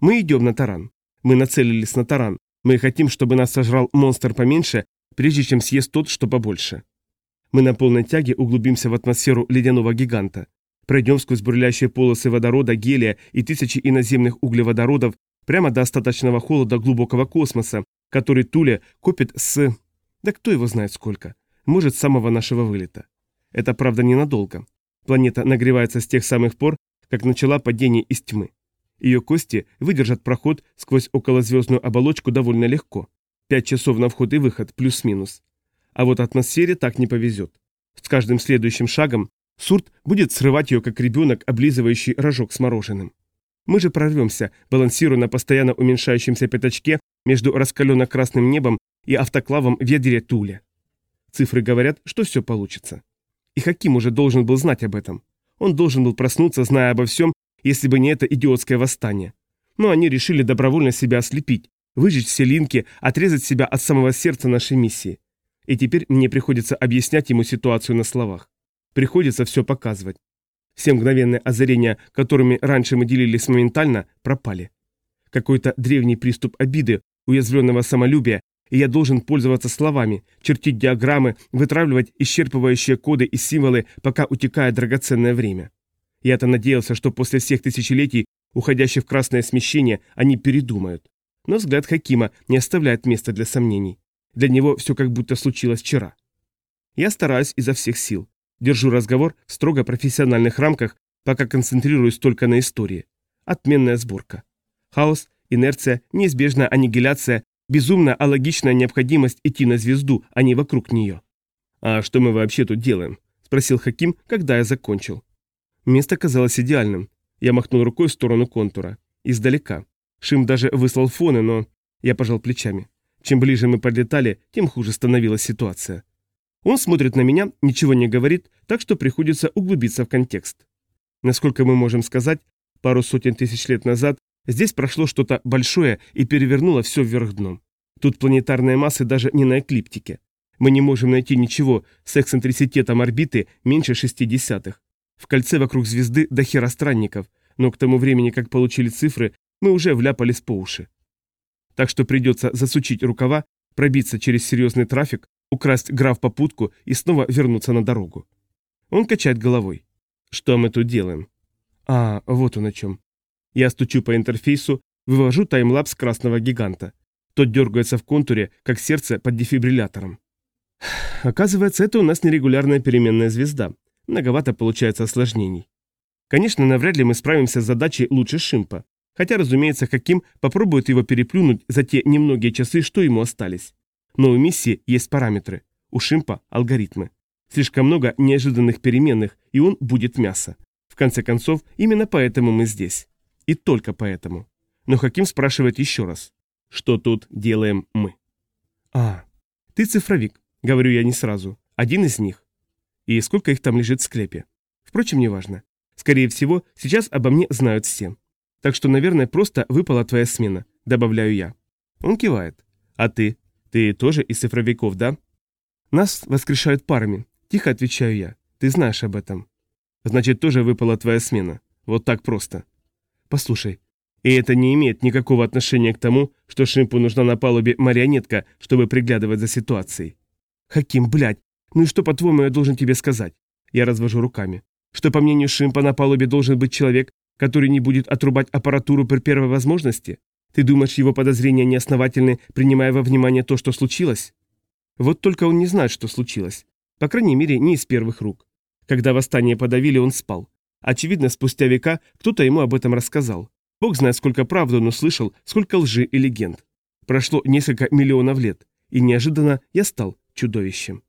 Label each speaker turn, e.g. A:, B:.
A: Мы идем на таран. Мы нацелились на таран. Мы хотим, чтобы нас сожрал монстр поменьше, прежде чем съест тот, что побольше. Мы на полной тяге углубимся в атмосферу ледяного гиганта. Пройдем сквозь бурлящие полосы водорода, гелия и тысячи иноземных углеводородов прямо до остаточного холода глубокого космоса, который Туля копит с... Да кто его знает сколько. Может, с самого нашего вылета. Это, правда, ненадолго. Планета нагревается с тех самых пор, как начала падение из тьмы. Ее кости выдержат проход сквозь околозвездную оболочку довольно легко. Пять часов на вход и выход, плюс-минус. А вот атмосфере так не повезет. С каждым следующим шагом Сурт будет срывать ее, как ребенок, облизывающий рожок с мороженым. Мы же прорвемся, балансируя на постоянно уменьшающемся пятачке между раскаленно-красным небом и автоклавом в ядре Туле. Цифры говорят, что все получится. И Хаким уже должен был знать об этом. Он должен был проснуться, зная обо всем, если бы не это идиотское восстание. Но они решили добровольно себя ослепить, выжечь все линки, отрезать себя от самого сердца нашей миссии. И теперь мне приходится объяснять ему ситуацию на словах. Приходится все показывать. Все мгновенные озарения, которыми раньше мы делились моментально, пропали. Какой-то древний приступ обиды, уязвленного самолюбия, и я должен пользоваться словами, чертить диаграммы, вытравливать исчерпывающие коды и символы, пока утекает драгоценное время. Я-то надеялся, что после всех тысячелетий, уходящих в красное смещение, они передумают. Но взгляд Хакима не оставляет места для сомнений. Для него все как будто случилось вчера. Я стараюсь изо всех сил. Держу разговор в строго профессиональных рамках, пока концентрируюсь только на истории. Отменная сборка. Хаос, инерция, неизбежная аннигиляция, безумная алогичная необходимость идти на звезду, а не вокруг нее. «А что мы вообще тут делаем?» – спросил Хаким, когда я закончил. Место казалось идеальным. Я махнул рукой в сторону контура. Издалека. Шим даже выслал фоны, но... Я пожал плечами. Чем ближе мы подлетали, тем хуже становилась ситуация. Он смотрит на меня, ничего не говорит, так что приходится углубиться в контекст. Насколько мы можем сказать, пару сотен тысяч лет назад здесь прошло что-то большое и перевернуло все вверх дном. Тут планетарные массы даже не на эклиптике. Мы не можем найти ничего с эксцентриситетом орбиты меньше 60-х. В кольце вокруг звезды до хера странников, но к тому времени, как получили цифры, мы уже вляпались по уши. Так что придется засучить рукава, пробиться через серьезный трафик, украсть граф попутку и снова вернуться на дорогу. Он качает головой. Что мы тут делаем? А, вот он о чем. Я стучу по интерфейсу, вывожу таймлапс красного гиганта. Тот дергается в контуре, как сердце под дефибриллятором. Оказывается, это у нас нерегулярная переменная звезда. Многовато получается осложнений. Конечно, навряд ли мы справимся с задачей лучше Шимпа. Хотя, разумеется, Хаким попробует его переплюнуть за те немногие часы, что ему остались. Но у миссии есть параметры. У Шимпа – алгоритмы. Слишком много неожиданных переменных, и он будет мясо. В конце концов, именно поэтому мы здесь. И только поэтому. Но Хаким спрашивает еще раз. Что тут делаем мы? А, ты цифровик, говорю я не сразу. Один из них. И сколько их там лежит в склепе. Впрочем, неважно. Скорее всего, сейчас обо мне знают все. Так что, наверное, просто выпала твоя смена, добавляю я. Он кивает. А ты? Ты тоже из цифровиков, да? Нас воскрешают парами. Тихо отвечаю я. Ты знаешь об этом. Значит, тоже выпала твоя смена. Вот так просто. Послушай. И это не имеет никакого отношения к тому, что Шимпу нужна на палубе марионетка, чтобы приглядывать за ситуацией. Хаким, блядь, ну и что, по-твоему, я должен тебе сказать? Я развожу руками. Что, по мнению Шимпа, на палубе должен быть человек, который не будет отрубать аппаратуру при первой возможности? Ты думаешь, его подозрения неосновательны, принимая во внимание то, что случилось? Вот только он не знает, что случилось. По крайней мере, не из первых рук. Когда восстание подавили, он спал. Очевидно, спустя века кто-то ему об этом рассказал. Бог знает, сколько правды он услышал, сколько лжи и легенд. Прошло несколько миллионов лет, и неожиданно я стал чудовищем.